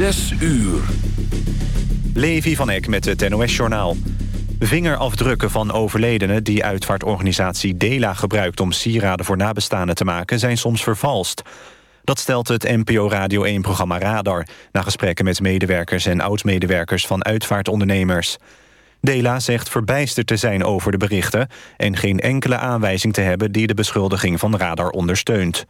Zes uur. Levi van Eck met het NOS-journaal. Vingerafdrukken van overledenen die uitvaartorganisatie DELA gebruikt... om sieraden voor nabestaanden te maken, zijn soms vervalst. Dat stelt het NPO Radio 1-programma Radar... na gesprekken met medewerkers en oud-medewerkers van uitvaartondernemers. DELA zegt verbijsterd te zijn over de berichten... en geen enkele aanwijzing te hebben die de beschuldiging van Radar ondersteunt.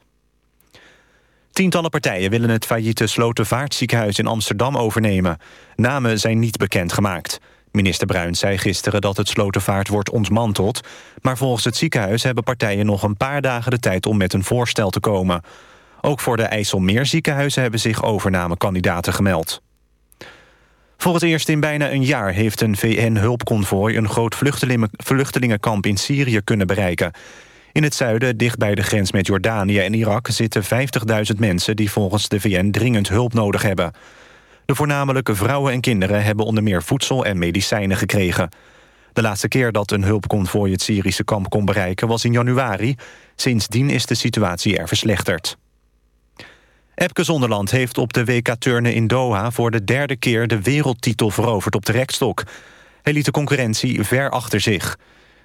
Tientallen partijen willen het failliete Slotervaartziekenhuis in Amsterdam overnemen. Namen zijn niet bekendgemaakt. Minister Bruins zei gisteren dat het Slotervaart wordt ontmanteld... maar volgens het ziekenhuis hebben partijen nog een paar dagen de tijd... om met een voorstel te komen. Ook voor de IJsselmeerziekenhuizen hebben zich overnamekandidaten gemeld. Voor het eerst in bijna een jaar heeft een VN-hulpconvooi... een groot vluchtelingenkamp in Syrië kunnen bereiken. In het zuiden, dicht bij de grens met Jordanië en Irak... zitten 50.000 mensen die volgens de VN dringend hulp nodig hebben. De voornamelijke vrouwen en kinderen hebben onder meer voedsel en medicijnen gekregen. De laatste keer dat een hulpconvooi het Syrische kamp kon bereiken was in januari. Sindsdien is de situatie er verslechterd. Epke Zonderland heeft op de WK Turnen in Doha... voor de derde keer de wereldtitel veroverd op de rekstok. Hij liet de concurrentie ver achter zich.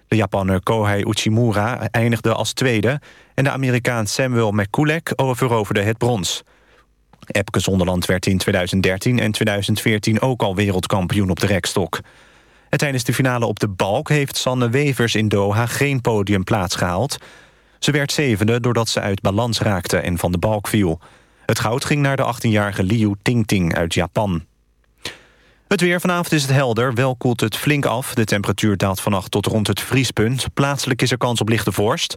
De Japanner Kohei Uchimura eindigde als tweede... en de Amerikaan Samuel McCulloch veroverde het brons. Epke Zonderland werd in 2013 en 2014 ook al wereldkampioen op de rekstok. En tijdens de finale op de balk heeft Sanne Wevers in Doha geen podiumplaats gehaald. Ze werd zevende doordat ze uit balans raakte en van de balk viel. Het goud ging naar de 18-jarige Liu Tingting uit Japan. Het weer vanavond is het helder, wel koelt het flink af. De temperatuur daalt vannacht tot rond het vriespunt. Plaatselijk is er kans op lichte vorst.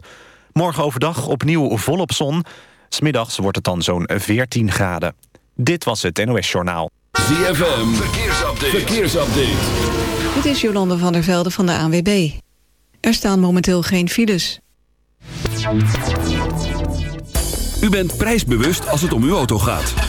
Morgen overdag opnieuw volop zon. Smiddags wordt het dan zo'n 14 graden. Dit was het NOS Journaal. ZFM, verkeersupdate. verkeersupdate. Dit is Jolande van der Velde van de ANWB. Er staan momenteel geen files. U bent prijsbewust als het om uw auto gaat.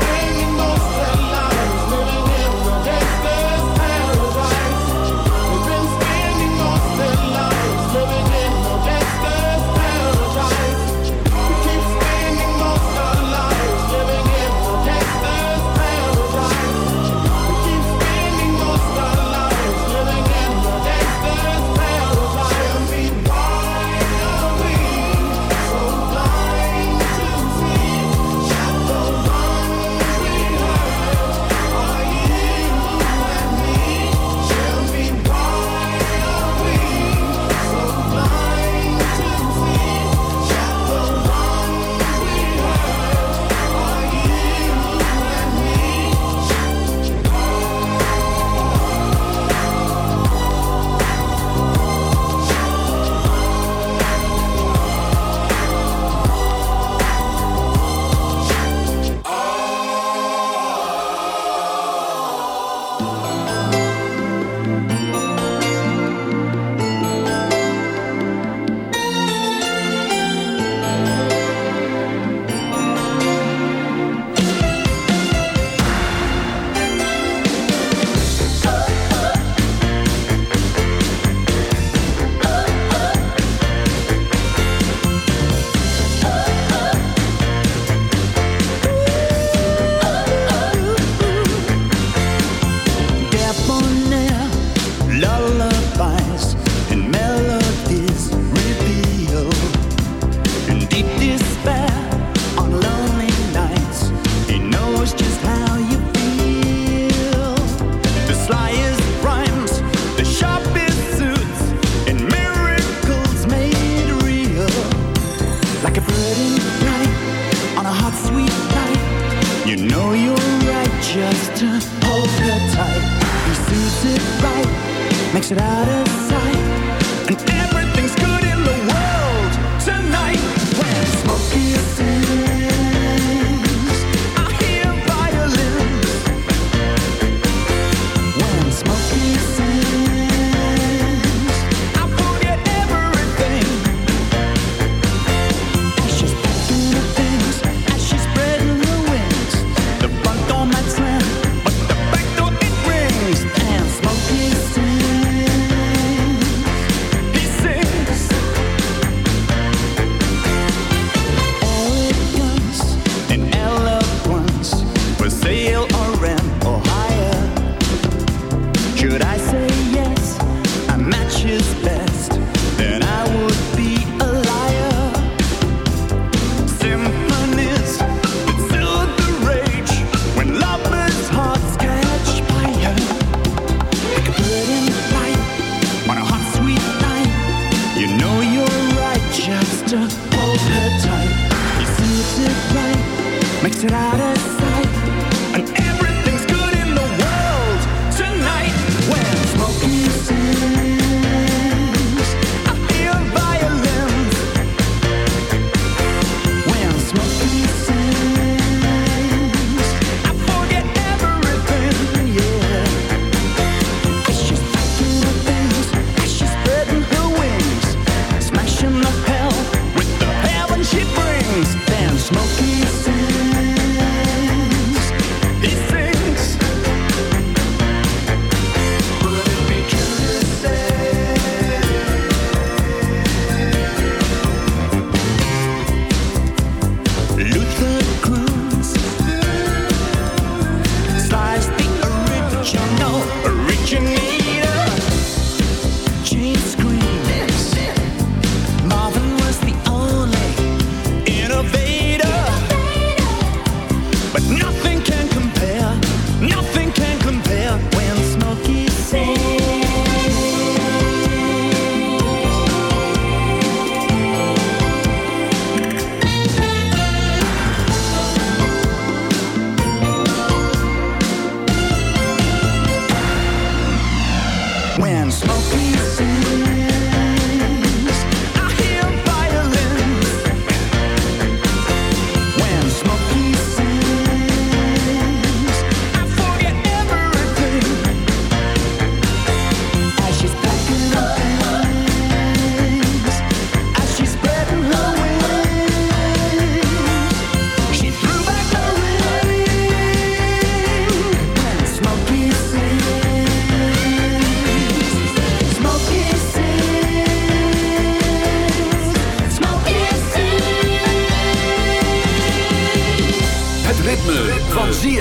makes it out of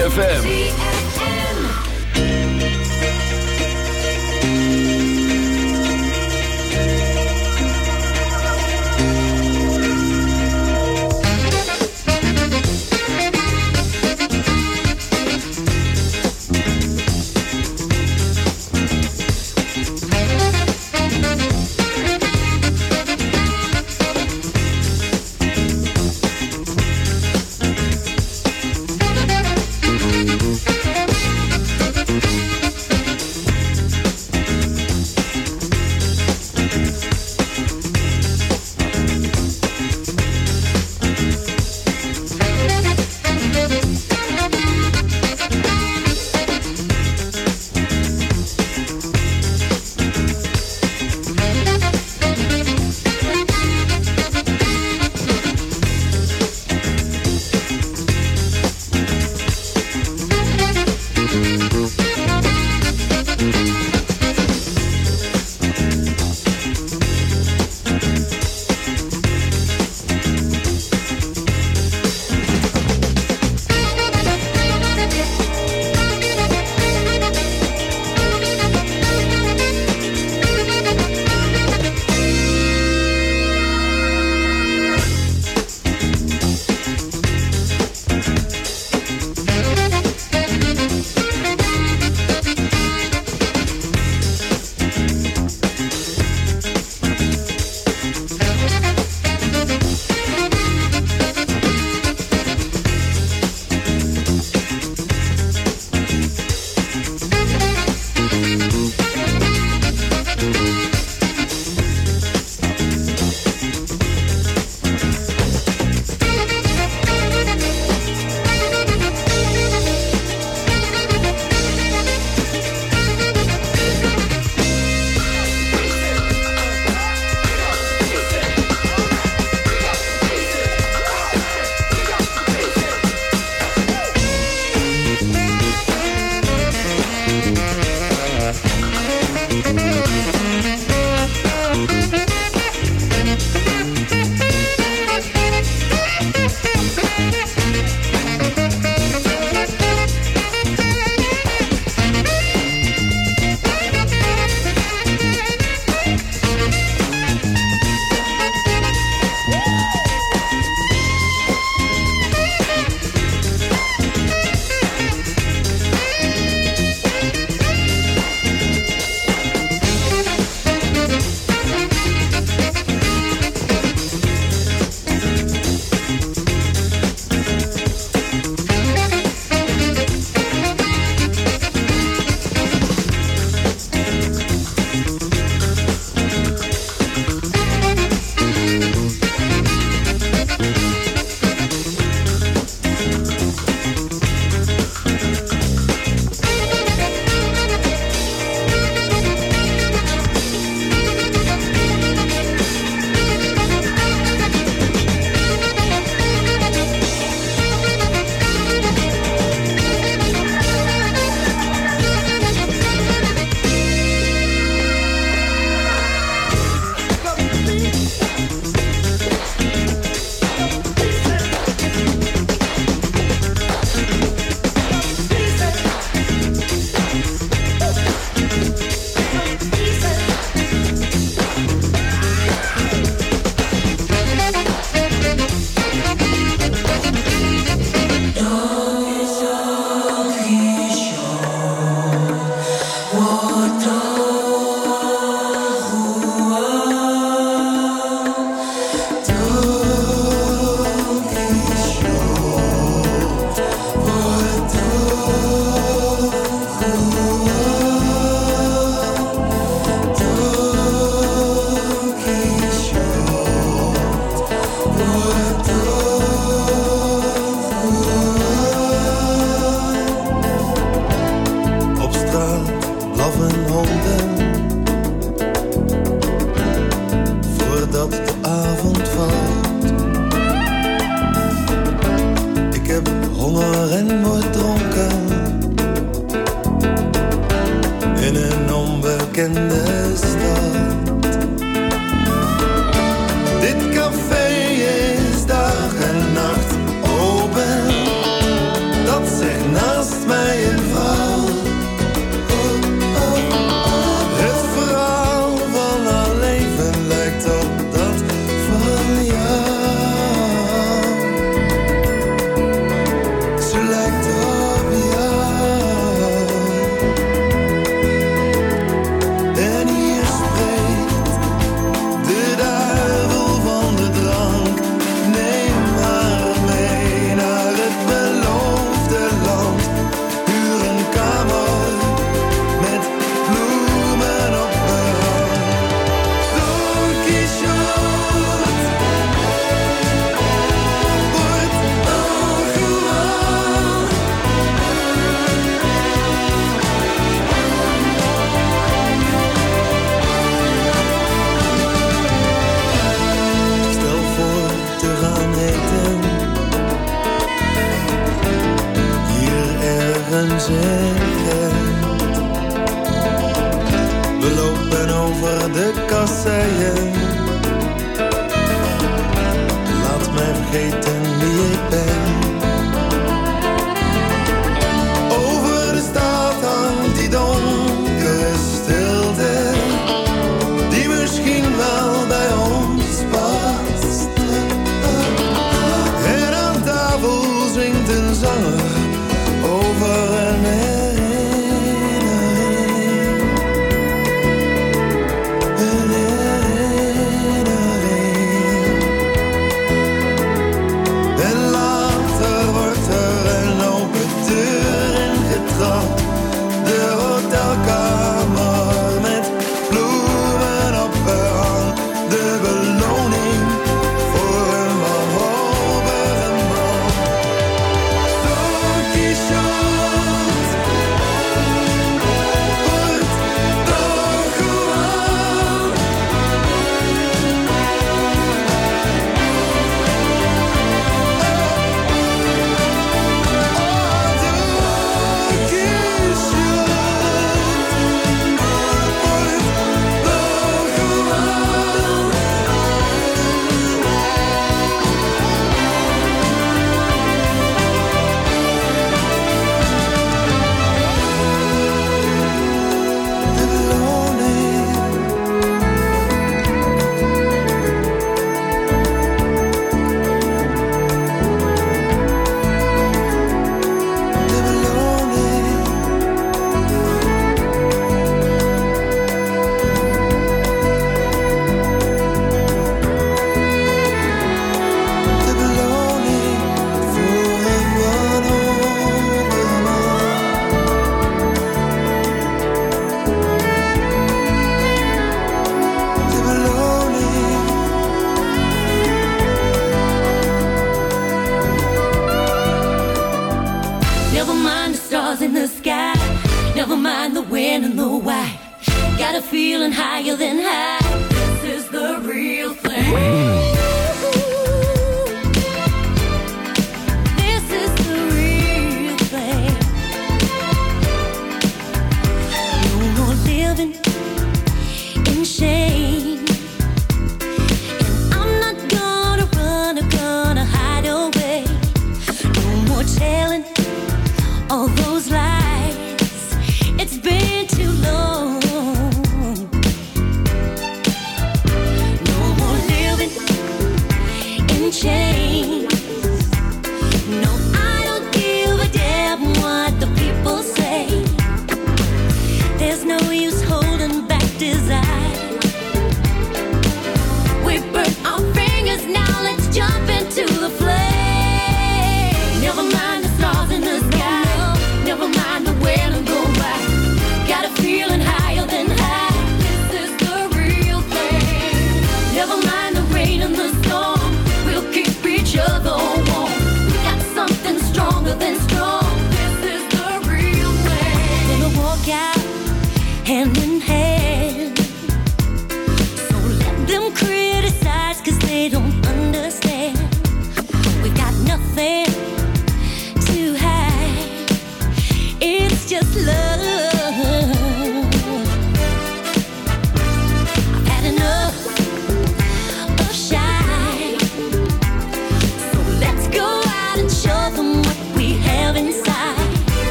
ZFM.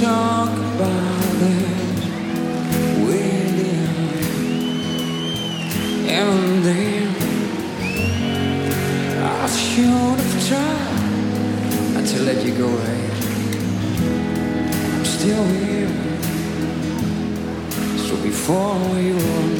talk about it with you, and then I should have tried to let you go. Right? I'm still here, so before you. run.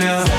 Now.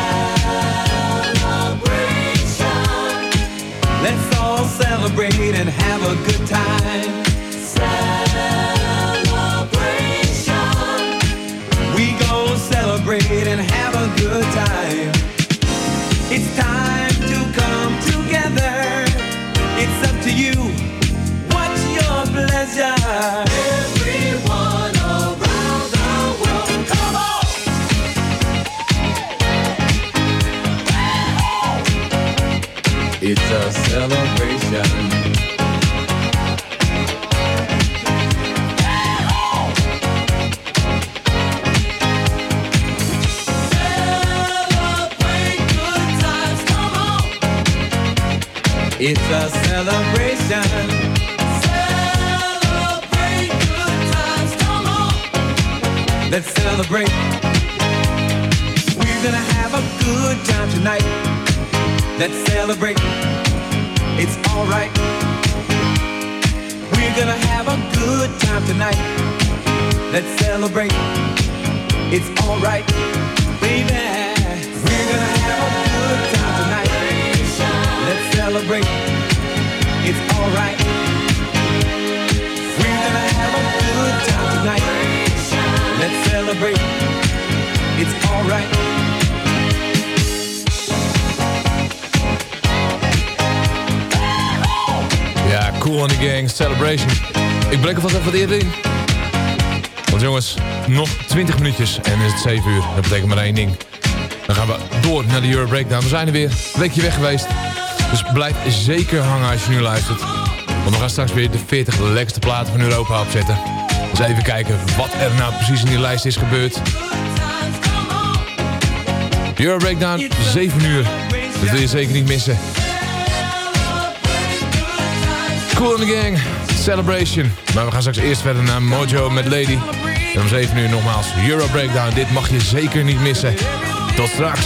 7 uur. Dat betekent maar één ding. Dan gaan we door naar de Euro Breakdown. We zijn er weer. Een weekje weg geweest. Dus blijf zeker hangen als je nu luistert. Want we gaan straks weer de 40 lekkerste platen van Europa opzetten. Dus even kijken wat er nou precies in die lijst is gebeurd. Euro Breakdown, 7 uur. Dat wil je zeker niet missen. Cool in the gang. Celebration. Maar we gaan straks eerst verder naar Mojo met Lady. En om 7 uur nogmaals Euro Breakdown. Dit mag je zeker niet missen. Tot straks.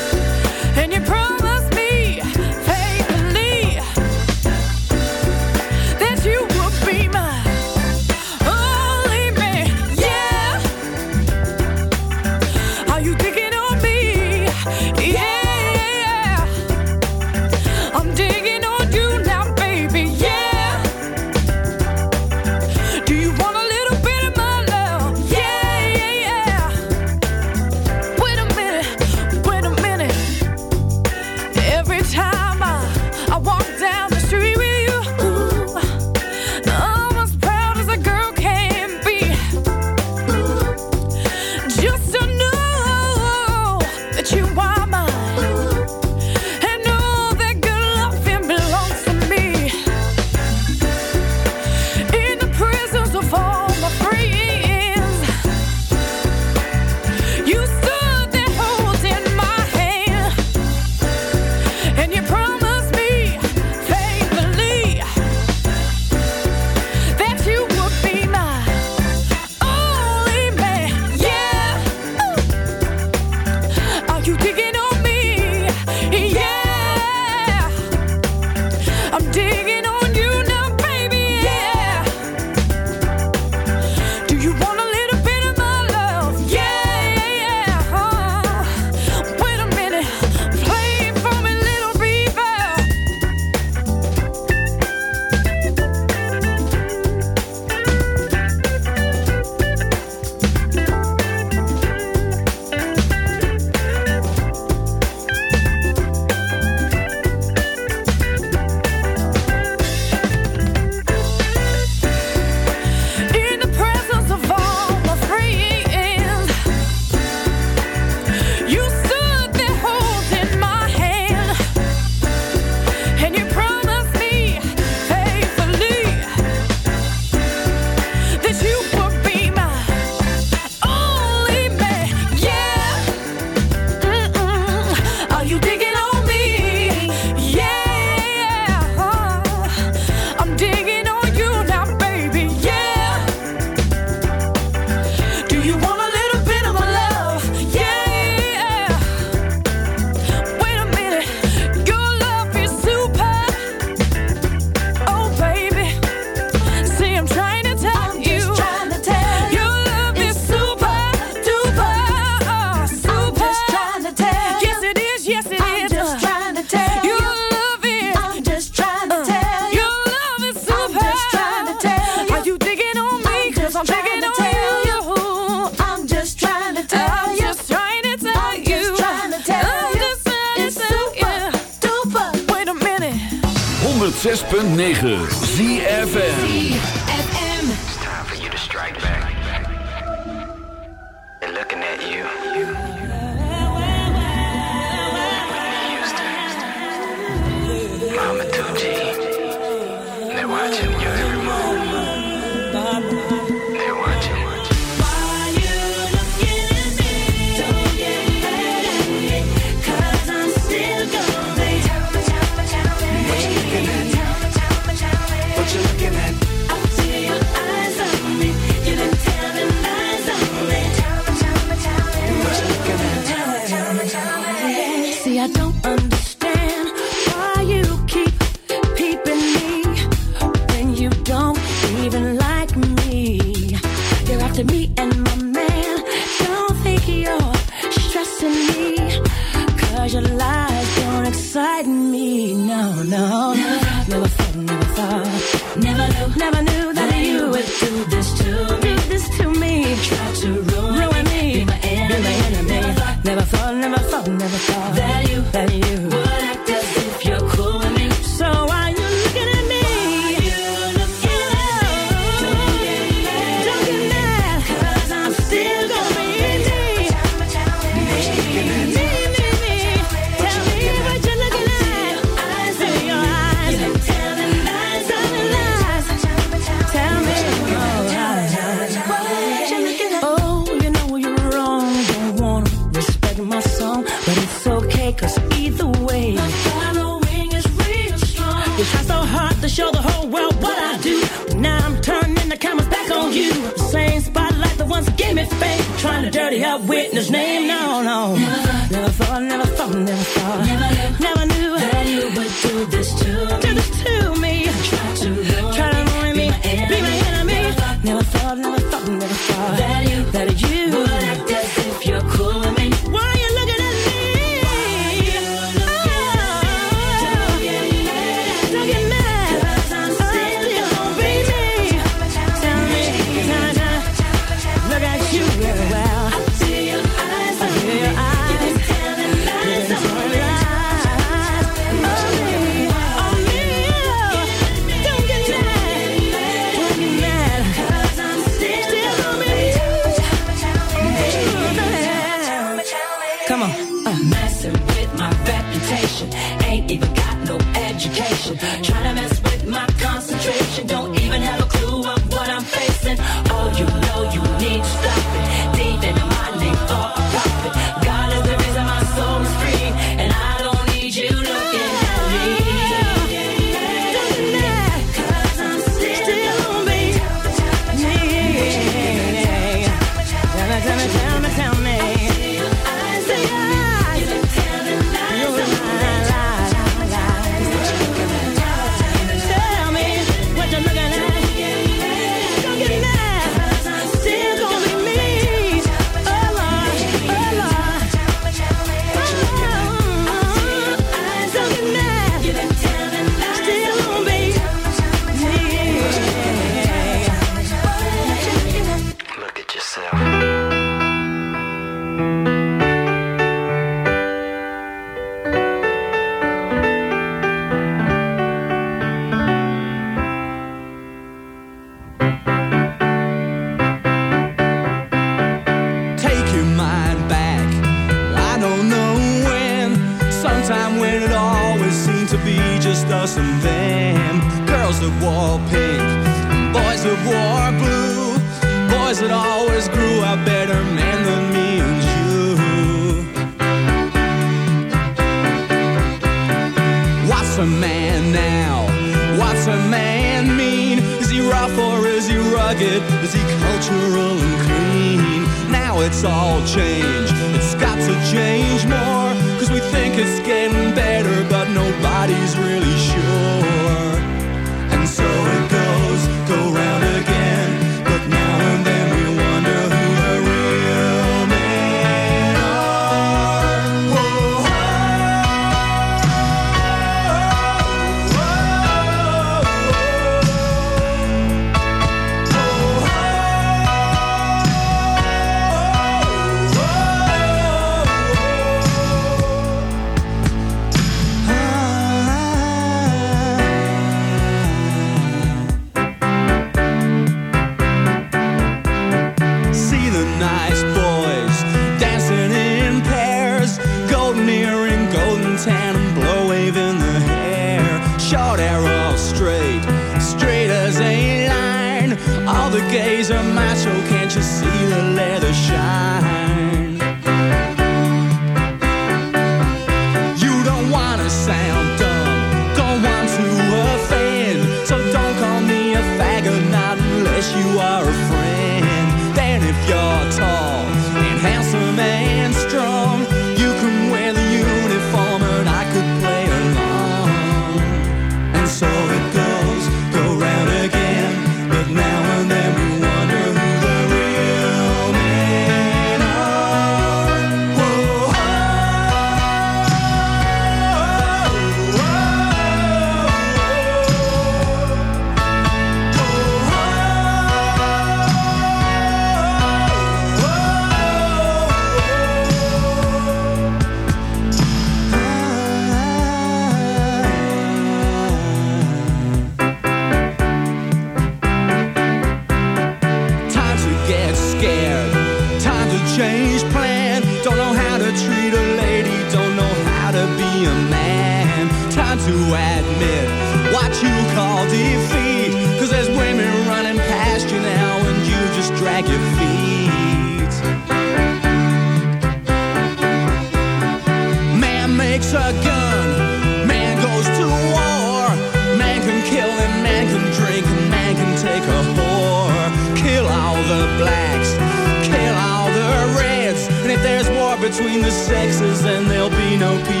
Between the sexes, then there'll be no people